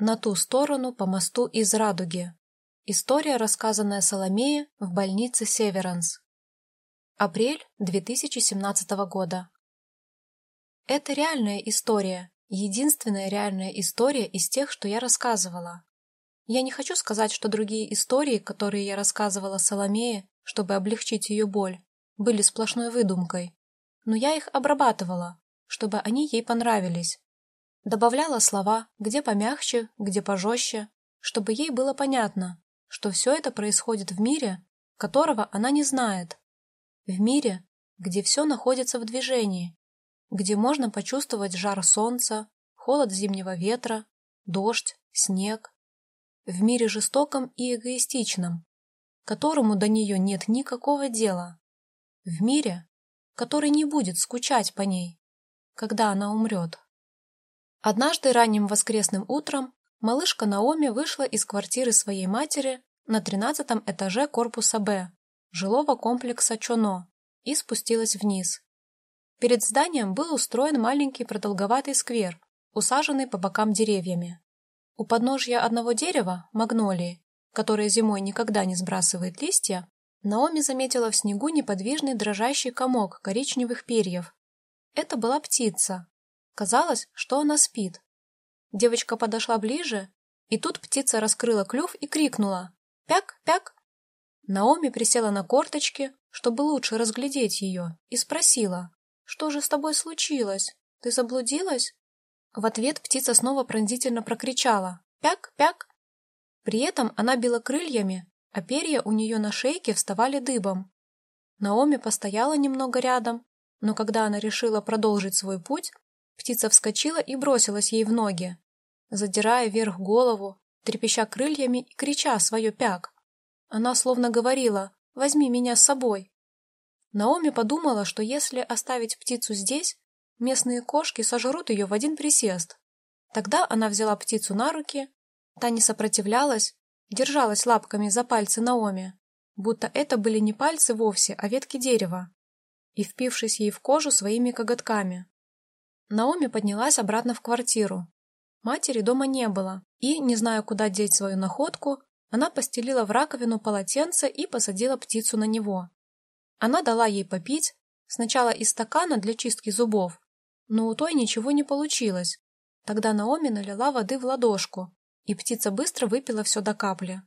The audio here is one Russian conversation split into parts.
На ту сторону по мосту из радуги. История, рассказанная Соломее в больнице Северанс. Апрель 2017 года. Это реальная история, единственная реальная история из тех, что я рассказывала. Я не хочу сказать, что другие истории, которые я рассказывала Соломее, чтобы облегчить ее боль, были сплошной выдумкой, но я их обрабатывала, чтобы они ей понравились, Добавляла слова, где помягче, где пожестче, чтобы ей было понятно, что все это происходит в мире, которого она не знает. В мире, где все находится в движении, где можно почувствовать жар солнца, холод зимнего ветра, дождь, снег. В мире жестоком и эгоистичном, которому до нее нет никакого дела. В мире, который не будет скучать по ней, когда она умрет. Однажды ранним воскресным утром малышка Наоми вышла из квартиры своей матери на тринадцатом этаже корпуса «Б» жилого комплекса Чоно и спустилась вниз. Перед зданием был устроен маленький продолговатый сквер, усаженный по бокам деревьями. У подножья одного дерева, магнолии, которое зимой никогда не сбрасывает листья, Наоми заметила в снегу неподвижный дрожащий комок коричневых перьев. Это была птица, Казалось, что она спит. Девочка подошла ближе, и тут птица раскрыла клюв и крикнула «Пяк, пяк!». Наоми присела на корточки, чтобы лучше разглядеть ее, и спросила «Что же с тобой случилось? Ты заблудилась?» В ответ птица снова пронзительно прокричала «Пяк, пяк!». При этом она била крыльями, а перья у нее на шейке вставали дыбом. Наоми постояла немного рядом, но когда она решила продолжить свой путь, Птица вскочила и бросилась ей в ноги, задирая вверх голову, трепеща крыльями и крича свое пяк. Она словно говорила «возьми меня с собой». Наоми подумала, что если оставить птицу здесь, местные кошки сожрут ее в один присест. Тогда она взяла птицу на руки, та не сопротивлялась, держалась лапками за пальцы Наоми, будто это были не пальцы вовсе, а ветки дерева, и впившись ей в кожу своими коготками. Наоми поднялась обратно в квартиру. Матери дома не было, и, не зная, куда деть свою находку, она постелила в раковину полотенце и посадила птицу на него. Она дала ей попить, сначала из стакана для чистки зубов, но у той ничего не получилось. Тогда Наоми налила воды в ладошку, и птица быстро выпила все до капли.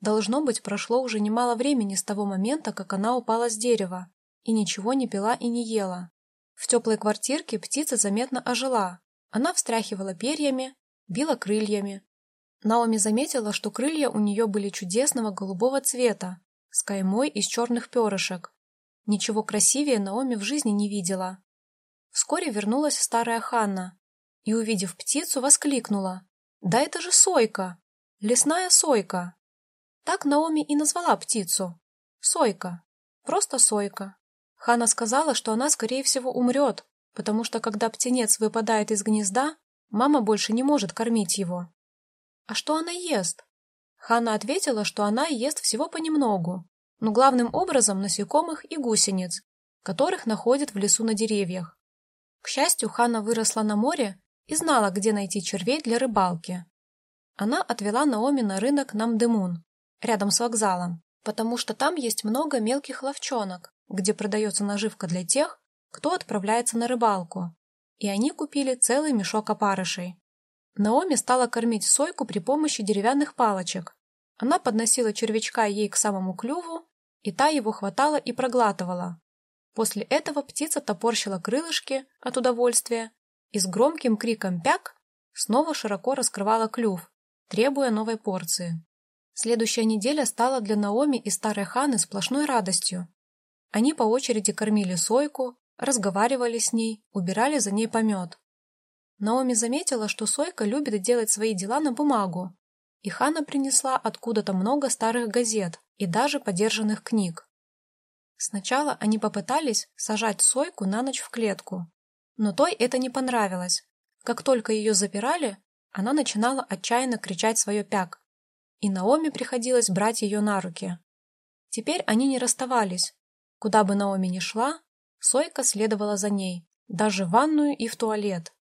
Должно быть, прошло уже немало времени с того момента, как она упала с дерева, и ничего не пила и не ела. В теплой квартирке птица заметно ожила. Она встряхивала перьями, била крыльями. Наоми заметила, что крылья у нее были чудесного голубого цвета, с каймой из черных перышек. Ничего красивее Наоми в жизни не видела. Вскоре вернулась старая Ханна и, увидев птицу, воскликнула. «Да это же сойка! Лесная сойка!» Так Наоми и назвала птицу. Сойка. Просто сойка. Хана сказала, что она, скорее всего, умрет, потому что когда птенец выпадает из гнезда, мама больше не может кормить его. А что она ест? Хана ответила, что она ест всего понемногу, но главным образом насекомых и гусениц, которых находит в лесу на деревьях. К счастью, Хана выросла на море и знала, где найти червей для рыбалки. Она отвела Наоми на рынок Намдемун, рядом с вокзалом, потому что там есть много мелких ловчонок, где продается наживка для тех, кто отправляется на рыбалку, и они купили целый мешок опарышей. Наоми стала кормить сойку при помощи деревянных палочек. Она подносила червячка ей к самому клюву, и та его хватала и проглатывала. После этого птица топорщила крылышки от удовольствия и с громким криком «пяк» снова широко раскрывала клюв, требуя новой порции. Следующая неделя стала для Наоми и старой Ханы сплошной радостью. Они по очереди кормили Сойку, разговаривали с ней, убирали за ней помет. Наоми заметила, что Сойка любит делать свои дела на бумагу, и Хана принесла откуда-то много старых газет и даже подержанных книг. Сначала они попытались сажать Сойку на ночь в клетку, но той это не понравилось. Как только ее запирали, она начинала отчаянно кричать свое пяк, и Наоми приходилось брать ее на руки. Теперь они не расставались, Куда бы Наоми ни шла, Сойка следовала за ней, даже в ванную и в туалет.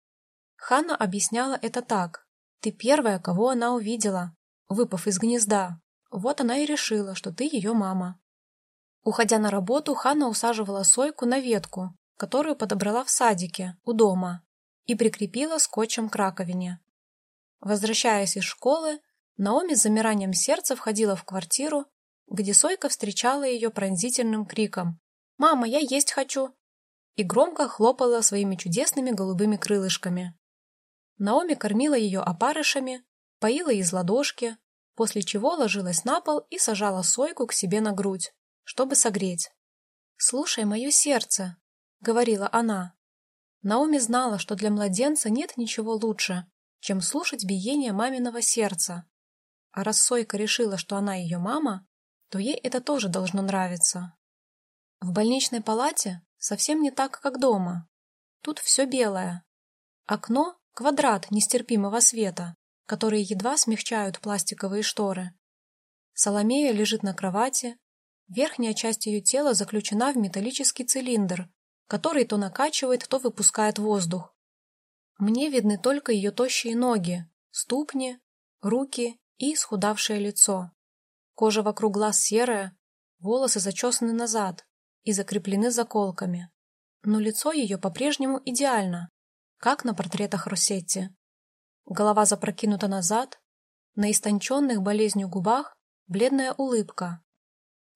Ханна объясняла это так. Ты первая, кого она увидела, выпав из гнезда. Вот она и решила, что ты ее мама. Уходя на работу, Ханна усаживала Сойку на ветку, которую подобрала в садике, у дома, и прикрепила скотчем к раковине. Возвращаясь из школы, Наоми с замиранием сердца входила в квартиру, где Сойка встречала ее пронзительным криком «Мама, я есть хочу!» и громко хлопала своими чудесными голубыми крылышками. Наоми кормила ее опарышами, поила из ладошки, после чего ложилась на пол и сажала Сойку к себе на грудь, чтобы согреть. «Слушай мое сердце», — говорила она. Наоми знала, что для младенца нет ничего лучше, чем слушать биение маминого сердца. А раз Сойка решила, что она ее мама, то ей это тоже должно нравиться. В больничной палате совсем не так, как дома. Тут все белое. Окно — квадрат нестерпимого света, которые едва смягчают пластиковые шторы. Соломея лежит на кровати, верхняя часть ее тела заключена в металлический цилиндр, который то накачивает, то выпускает воздух. Мне видны только ее тощие ноги, ступни, руки и исхудавшее лицо. Кожа вокруг глаз серая, волосы зачесаны назад и закреплены заколками. Но лицо ее по-прежнему идеально, как на портретах Росетти. Голова запрокинута назад, на истонченных болезнью губах бледная улыбка.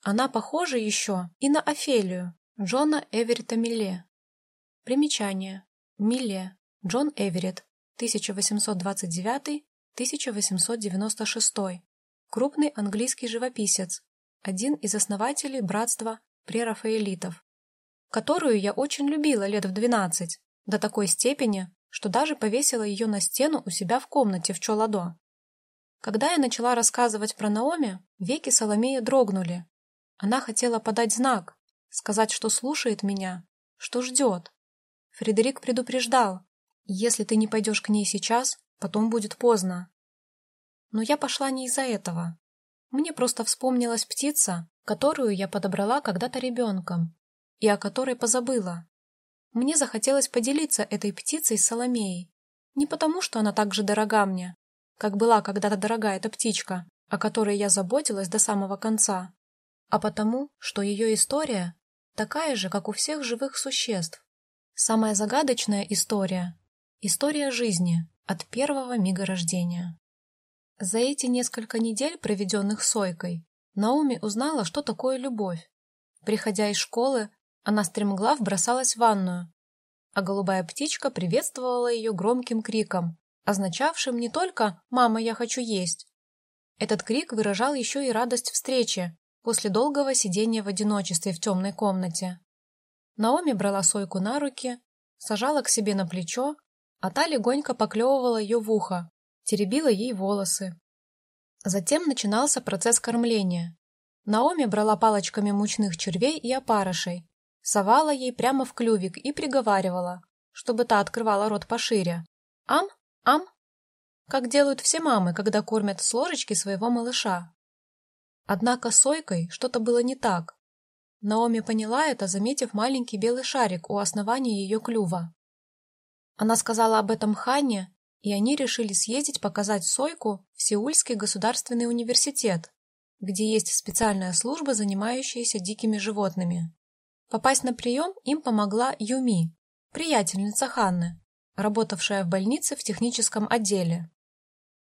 Она похожа еще и на Офелию Джона Эверетта Милле. Примечание. Милле. Джон Эверетт. 1829-1896 крупный английский живописец, один из основателей братства прерафаэлитов, которую я очень любила лет в двенадцать, до такой степени, что даже повесила ее на стену у себя в комнате в Чоладо. Когда я начала рассказывать про Наоми, веки Соломея дрогнули. Она хотела подать знак, сказать, что слушает меня, что ждет. Фредерик предупреждал, если ты не пойдешь к ней сейчас, потом будет поздно. Но я пошла не из-за этого. Мне просто вспомнилась птица, которую я подобрала когда-то ребенком, и о которой позабыла. Мне захотелось поделиться этой птицей с Соломеей. Не потому, что она так же дорога мне, как была когда-то дорога эта птичка, о которой я заботилась до самого конца, а потому, что ее история такая же, как у всех живых существ. Самая загадочная история — история жизни от первого мига рождения. За эти несколько недель, проведенных Сойкой, Науми узнала, что такое любовь. Приходя из школы, она стремглав бросалась в ванную, а голубая птичка приветствовала ее громким криком, означавшим не только «мама, я хочу есть». Этот крик выражал еще и радость встречи после долгого сидения в одиночестве в темной комнате. Наоми брала Сойку на руки, сажала к себе на плечо, а та легонько поклевывала ее в ухо, теребила ей волосы. Затем начинался процесс кормления. Наоми брала палочками мучных червей и опарышей, совала ей прямо в клювик и приговаривала, чтобы та открывала рот пошире. «Ам? Ам?» Как делают все мамы, когда кормят с ложечки своего малыша. Однако с Сойкой что-то было не так. Наоми поняла это, заметив маленький белый шарик у основания ее клюва. Она сказала об этом Ханне, и они решили съездить показать Сойку в Сеульский государственный университет, где есть специальная служба, занимающаяся дикими животными. Попасть на прием им помогла Юми, приятельница Ханны, работавшая в больнице в техническом отделе.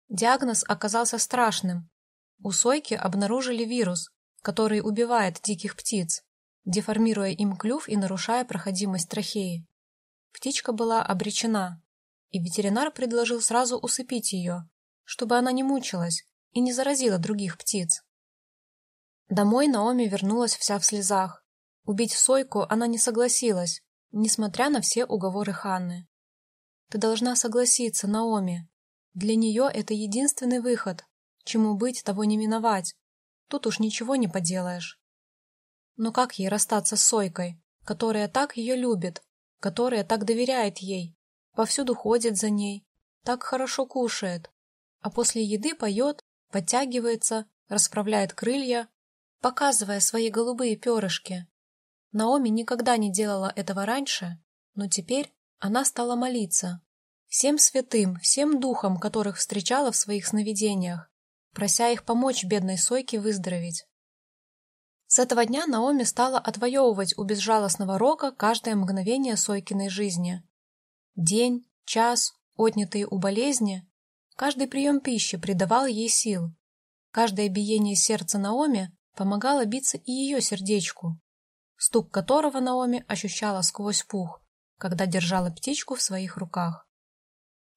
Диагноз оказался страшным. У Сойки обнаружили вирус, который убивает диких птиц, деформируя им клюв и нарушая проходимость трахеи. Птичка была обречена и ветеринар предложил сразу усыпить ее, чтобы она не мучилась и не заразила других птиц. Домой Наоми вернулась вся в слезах. Убить Сойку она не согласилась, несмотря на все уговоры Ханны. «Ты должна согласиться, Наоми. Для нее это единственный выход. Чему быть, того не миновать. Тут уж ничего не поделаешь». Но как ей расстаться с Сойкой, которая так ее любит, которая так доверяет ей, повсюду ходит за ней, так хорошо кушает, а после еды поет, подтягивается, расправляет крылья, показывая свои голубые перышки. Наоми никогда не делала этого раньше, но теперь она стала молиться. всем святым, всем духам, которых встречала в своих сновидениях, прося их помочь бедной Сойке выздороветь. С этого дня Наоми стала отвоевывать у безжалостного Рока каждое мгновение Сойкиной жизни. День, час, отнятые у болезни, каждый прием пищи придавал ей сил. Каждое биение сердца Наоми помогало биться и ее сердечку, стук которого Наоми ощущала сквозь пух, когда держала птичку в своих руках.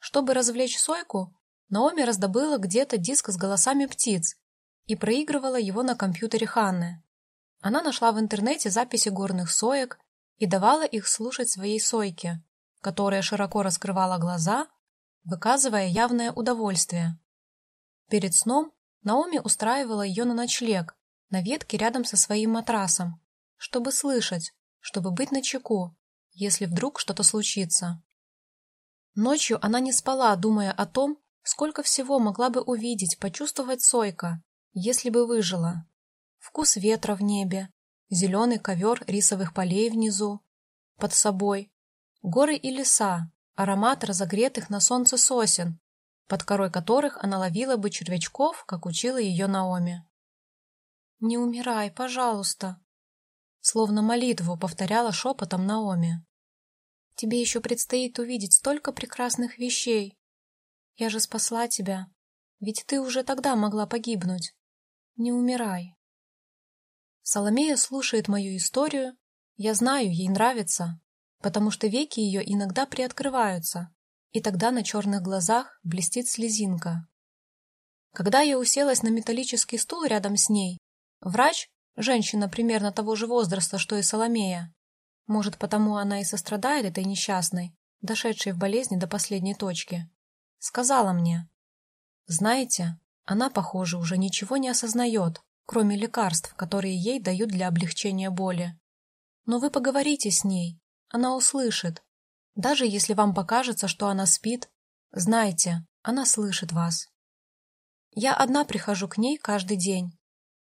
Чтобы развлечь Сойку, Наоми раздобыла где-то диск с голосами птиц и проигрывала его на компьютере Ханны. Она нашла в интернете записи горных соек и давала их слушать своей Сойке, которая широко раскрывала глаза, выказывая явное удовольствие. Перед сном Наоми устраивала ее на ночлег, на ветке рядом со своим матрасом, чтобы слышать, чтобы быть начеку, если вдруг что-то случится. Ночью она не спала, думая о том, Сколько всего могла бы увидеть, почувствовать Сойка, если бы выжила. Вкус ветра в небе, зеленый ковер рисовых полей внизу, под собой, горы и леса, аромат разогретых на солнце сосен, под корой которых она ловила бы червячков, как учила ее Наоми. «Не умирай, пожалуйста», словно молитву повторяла шепотом Наоми. «Тебе еще предстоит увидеть столько прекрасных вещей, я же спасла тебя. Ведь ты уже тогда могла погибнуть. Не умирай. Соломея слушает мою историю. Я знаю, ей нравится, потому что веки ее иногда приоткрываются, и тогда на черных глазах блестит слезинка. Когда я уселась на металлический стул рядом с ней, врач, женщина примерно того же возраста, что и Соломея, может, потому она и сострадает этой несчастной, дошедшей в болезни до последней точки, Сказала мне. Знаете, она, похоже, уже ничего не осознает, кроме лекарств, которые ей дают для облегчения боли. Но вы поговорите с ней, она услышит. Даже если вам покажется, что она спит, знайте, она слышит вас. Я одна прихожу к ней каждый день.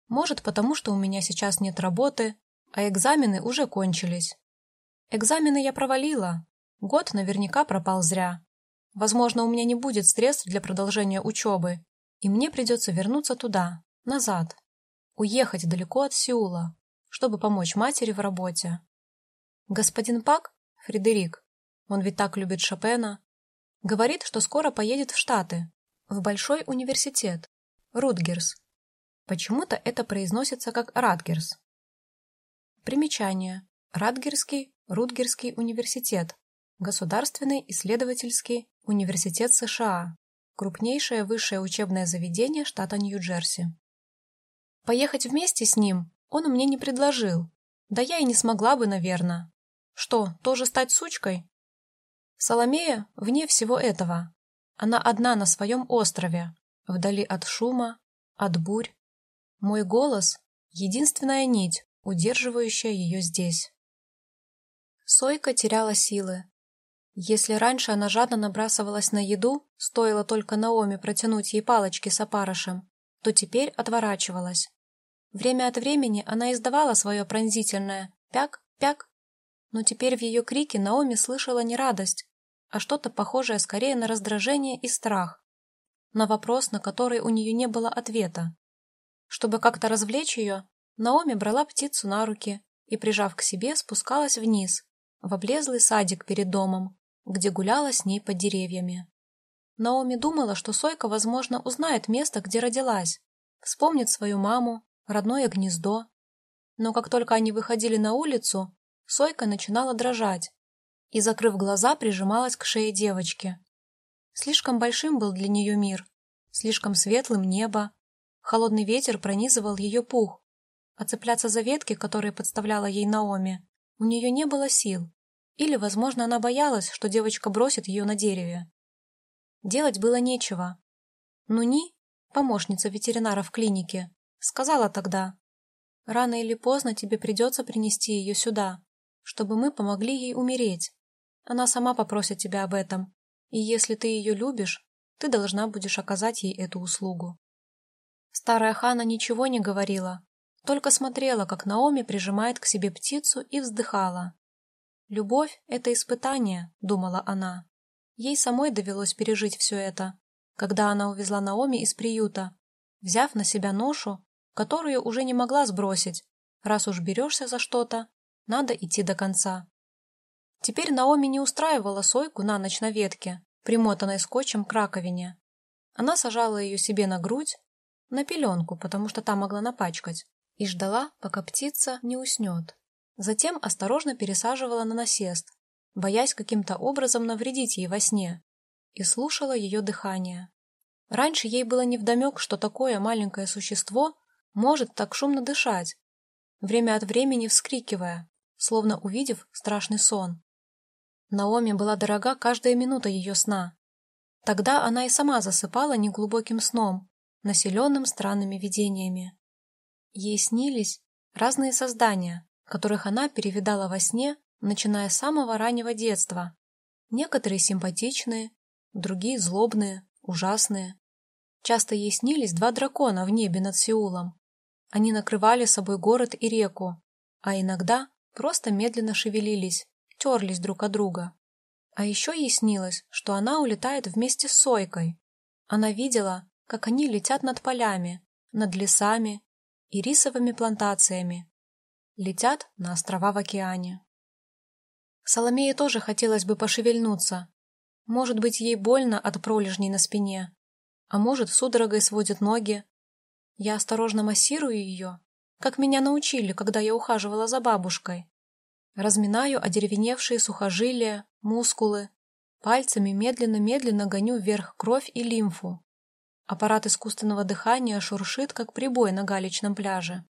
Может, потому что у меня сейчас нет работы, а экзамены уже кончились. Экзамены я провалила. Год наверняка пропал зря. Возможно, у меня не будет средств для продолжения учебы, и мне придется вернуться туда, назад, уехать далеко от Сеула, чтобы помочь матери в работе. Господин Пак, Фредерик, он ведь так любит Шопена, говорит, что скоро поедет в Штаты, в большой университет, Рутгерс. Почему-то это произносится как Радгерс. Примечание. Радгерский, Рутгерский университет. Государственный исследовательский Университет США, крупнейшее высшее учебное заведение штата Нью-Джерси. Поехать вместе с ним он мне не предложил, да я и не смогла бы, наверное. Что, тоже стать сучкой? Соломея вне всего этого. Она одна на своем острове, вдали от шума, от бурь. Мой голос — единственная нить, удерживающая ее здесь. Сойка теряла силы, если раньше она жадно набрасывалась на еду, стоило только Наоми протянуть ей палочки с опарышем, то теперь отворачивалась. Время от времени она издавала свое пронзительное «пяк-пяк», но теперь в ее крике Наоми слышала не радость, а что-то похожее скорее на раздражение и страх, на вопрос, на который у нее не было ответа. Чтобы как-то развлечь ее, Наоми брала птицу на руки и, прижав к себе, спускалась вниз, в облезлый садик перед домом, где гуляла с ней под деревьями. Наоми думала, что Сойка, возможно, узнает место, где родилась, вспомнит свою маму, родное гнездо. Но как только они выходили на улицу, Сойка начинала дрожать и, закрыв глаза, прижималась к шее девочки. Слишком большим был для нее мир, слишком светлым небо, холодный ветер пронизывал ее пух, а цепляться за ветки, которые подставляла ей Наоми, у нее не было сил. Или, возможно, она боялась, что девочка бросит ее на дереве. Делать было нечего. Нуни, помощница ветеринара в клинике, сказала тогда, «Рано или поздно тебе придется принести ее сюда, чтобы мы помогли ей умереть. Она сама попросит тебя об этом, и если ты ее любишь, ты должна будешь оказать ей эту услугу». Старая Хана ничего не говорила, только смотрела, как Наоми прижимает к себе птицу и вздыхала. «Любовь — это испытание», — думала она. Ей самой довелось пережить все это, когда она увезла Наоми из приюта, взяв на себя ношу, которую уже не могла сбросить. Раз уж берешься за что-то, надо идти до конца. Теперь Наоми не устраивала Сойку на ночь на ветке, примотанной скотчем к раковине. Она сажала ее себе на грудь, на пеленку, потому что та могла напачкать, и ждала, пока птица не уснет. Затем осторожно пересаживала на насест, боясь каким-то образом навредить ей во сне, и слушала ее дыхание. Раньше ей было невдомек, что такое маленькое существо может так шумно дышать, время от времени вскрикивая, словно увидев страшный сон. Наоми была дорога каждая минута ее сна. Тогда она и сама засыпала неглубоким сном, населенным странными видениями. Ей снились разные создания, которых она перевидала во сне, начиная с самого раннего детства. Некоторые симпатичные, другие злобные, ужасные. Часто ей снились два дракона в небе над Сеулом. Они накрывали собой город и реку, а иногда просто медленно шевелились, терлись друг от друга. А еще ей снилось, что она улетает вместе с Сойкой. Она видела, как они летят над полями, над лесами и рисовыми плантациями. Летят на острова в океане. Соломее тоже хотелось бы пошевельнуться. Может быть, ей больно от пролежней на спине, а может, судорогой сводит ноги. Я осторожно массирую ее, как меня научили, когда я ухаживала за бабушкой. Разминаю одеревеневшие сухожилия, мускулы. Пальцами медленно-медленно гоню вверх кровь и лимфу. Аппарат искусственного дыхания шуршит, как прибой на галечном пляже.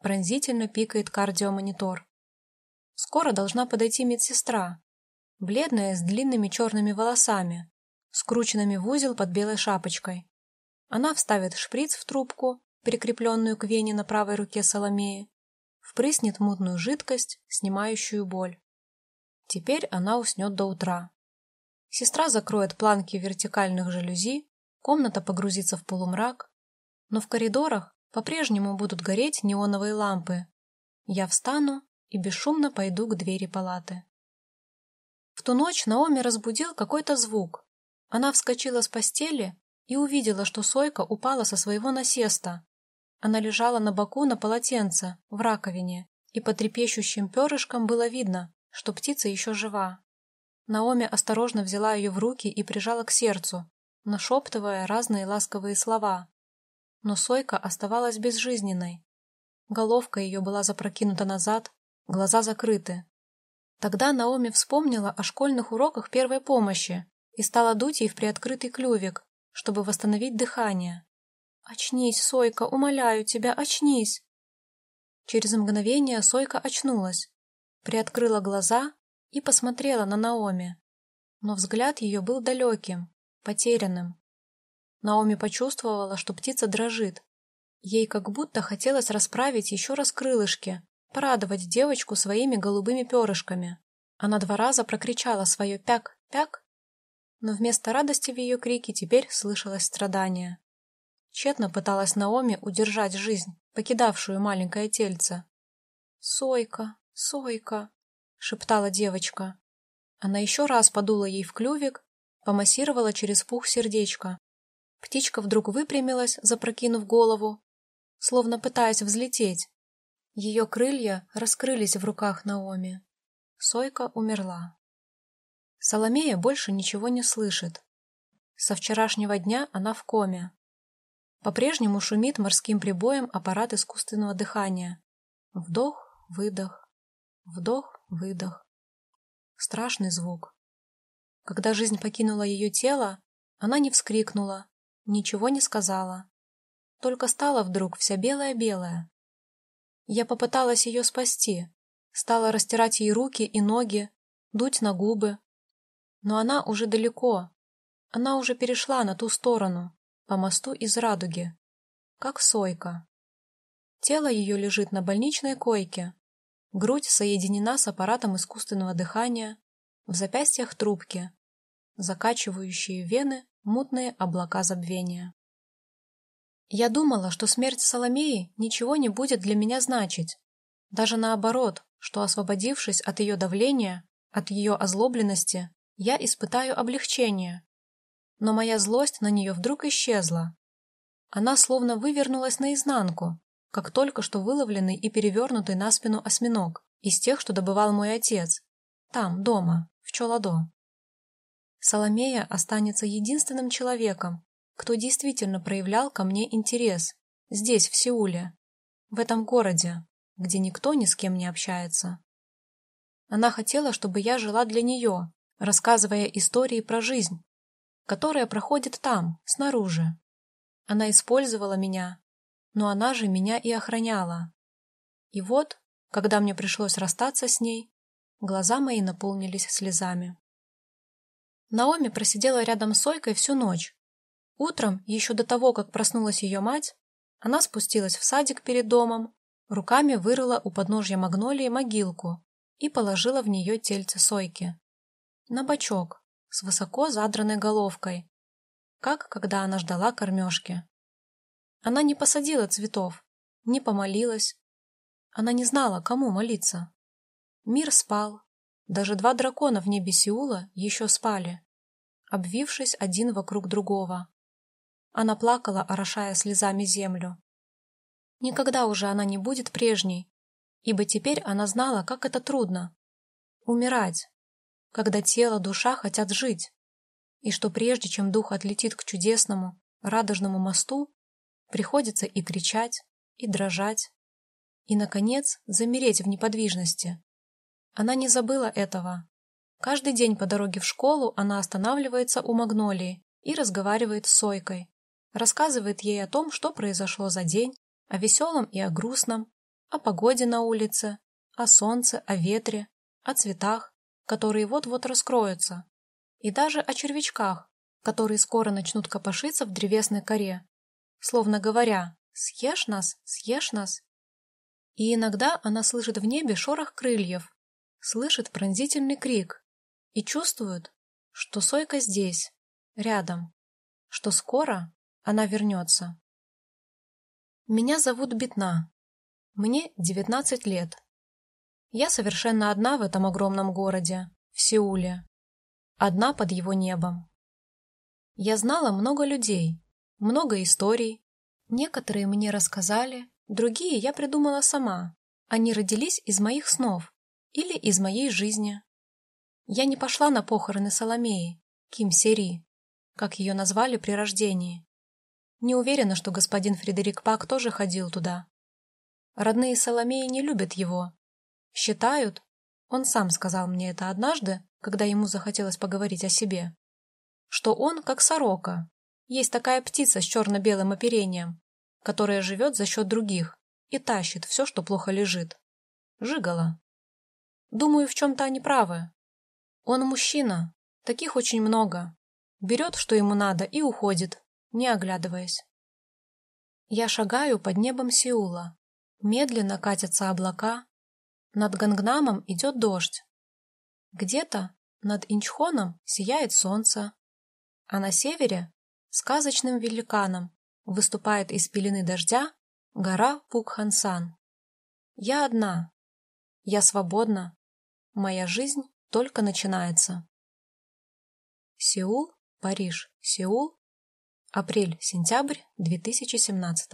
Пронзительно пикает кардиомонитор. Скоро должна подойти медсестра. Бледная, с длинными черными волосами, скрученными в узел под белой шапочкой. Она вставит шприц в трубку, прикрепленную к вене на правой руке Соломеи, впрыснет мутную жидкость, снимающую боль. Теперь она уснет до утра. Сестра закроет планки вертикальных жалюзи, комната погрузится в полумрак, но в коридорах по-прежнему будут гореть неоновые лампы. Я встану и бесшумно пойду к двери палаты. В ту ночь Наоми разбудил какой-то звук. Она вскочила с постели и увидела, что Сойка упала со своего насеста. Она лежала на боку на полотенце, в раковине, и по трепещущим перышкам было видно, что птица еще жива. Наоми осторожно взяла ее в руки и прижала к сердцу, нашептывая разные ласковые слова. Но Сойка оставалась безжизненной. Головка ее была запрокинута назад, глаза закрыты. Тогда Наоми вспомнила о школьных уроках первой помощи и стала дуть ей в приоткрытый клювик, чтобы восстановить дыхание. «Очнись, Сойка, умоляю тебя, очнись!» Через мгновение Сойка очнулась, приоткрыла глаза и посмотрела на Наоми. Но взгляд ее был далеким, потерянным. Наоми почувствовала, что птица дрожит. Ей как будто хотелось расправить еще раз крылышки, порадовать девочку своими голубыми перышками. Она два раза прокричала свое «пяк-пяк», но вместо радости в ее крике теперь слышалось страдание. Тщетно пыталась Наоми удержать жизнь, покидавшую маленькое тельце. «Сойка, Сойка!» — шептала девочка. Она еще раз подула ей в клювик, помассировала через пух сердечко. Птичка вдруг выпрямилась, запрокинув голову, словно пытаясь взлететь. Ее крылья раскрылись в руках Наоми. Сойка умерла. Соломея больше ничего не слышит. Со вчерашнего дня она в коме. По-прежнему шумит морским прибоем аппарат искусственного дыхания. Вдох, выдох, вдох, выдох. Страшный звук. Когда жизнь покинула ее тело, она не вскрикнула, ничего не сказала. Только стала вдруг вся белая-белая. Я попыталась ее спасти, стала растирать ей руки и ноги, дуть на губы. Но она уже далеко, она уже перешла на ту сторону по мосту из радуги, как сойка. Тело ее лежит на больничной койке, грудь соединена с аппаратом искусственного дыхания, в запястьях трубки, закачивающие вены мутные облака забвения. Я думала, что смерть Соломеи ничего не будет для меня значить. Даже наоборот, что освободившись от ее давления, от ее озлобленности, я испытаю облегчение. Но моя злость на нее вдруг исчезла. Она словно вывернулась наизнанку, как только что выловленный и перевернутый на спину осьминог из тех, что добывал мой отец, там, дома, в Чоладо. Соломея останется единственным человеком, кто действительно проявлял ко мне интерес здесь, в Сеуле, в этом городе, где никто ни с кем не общается. Она хотела, чтобы я жила для нее, рассказывая истории про жизнь, которая проходит там, снаружи. Она использовала меня, но она же меня и охраняла. И вот, когда мне пришлось расстаться с ней, глаза мои наполнились слезами. Наоми просидела рядом с Ойкой всю ночь. Утром, еще до того, как проснулась ее мать, она спустилась в садик перед домом, руками вырыла у подножья магнолии могилку и положила в нее тельце Сойки. На бочок, с высоко задранной головкой, как когда она ждала кормежки. Она не посадила цветов, не помолилась. Она не знала, кому молиться. Мир спал. Даже два дракона в небе Сеула еще спали, обвившись один вокруг другого. Она плакала, орошая слезами землю. Никогда уже она не будет прежней, ибо теперь она знала, как это трудно — умирать, когда тело, душа хотят жить, и что прежде чем дух отлетит к чудесному, радужному мосту, приходится и кричать, и дрожать, и, наконец, замереть в неподвижности. Она не забыла этого. Каждый день по дороге в школу она останавливается у Магнолии и разговаривает с Сойкой, рассказывает ей о том, что произошло за день, о веселом и о грустном, о погоде на улице, о солнце, о ветре, о цветах, которые вот-вот раскроются, и даже о червячках, которые скоро начнут копошиться в древесной коре, словно говоря «Съешь нас, съешь нас». И иногда она слышит в небе шорох крыльев, слышит пронзительный крик и чувствует, что Сойка здесь, рядом, что скоро она вернется. Меня зовут Бетна. Мне 19 лет. Я совершенно одна в этом огромном городе, в Сеуле. Одна под его небом. Я знала много людей, много историй. Некоторые мне рассказали, другие я придумала сама. Они родились из моих снов или из моей жизни. Я не пошла на похороны Соломеи, Ким Сери, как ее назвали при рождении. Не уверена, что господин Фредерик Пак тоже ходил туда. Родные Соломеи не любят его. Считают, он сам сказал мне это однажды, когда ему захотелось поговорить о себе, что он как сорока. Есть такая птица с черно-белым оперением, которая живет за счет других и тащит все, что плохо лежит. Жигала. Думаю, в чем-то они правы. Он мужчина, таких очень много. Берет, что ему надо, и уходит, не оглядываясь. Я шагаю под небом Сеула. Медленно катятся облака. Над Гангнамом идет дождь. Где-то над Инчхоном сияет солнце. А на севере, сказочным великаном, выступает из пелены дождя гора Пукхансан. Я одна. Я свободна. Моя жизнь только начинается. Сеул, Париж, Сеул, Апрель-сентябрь 2017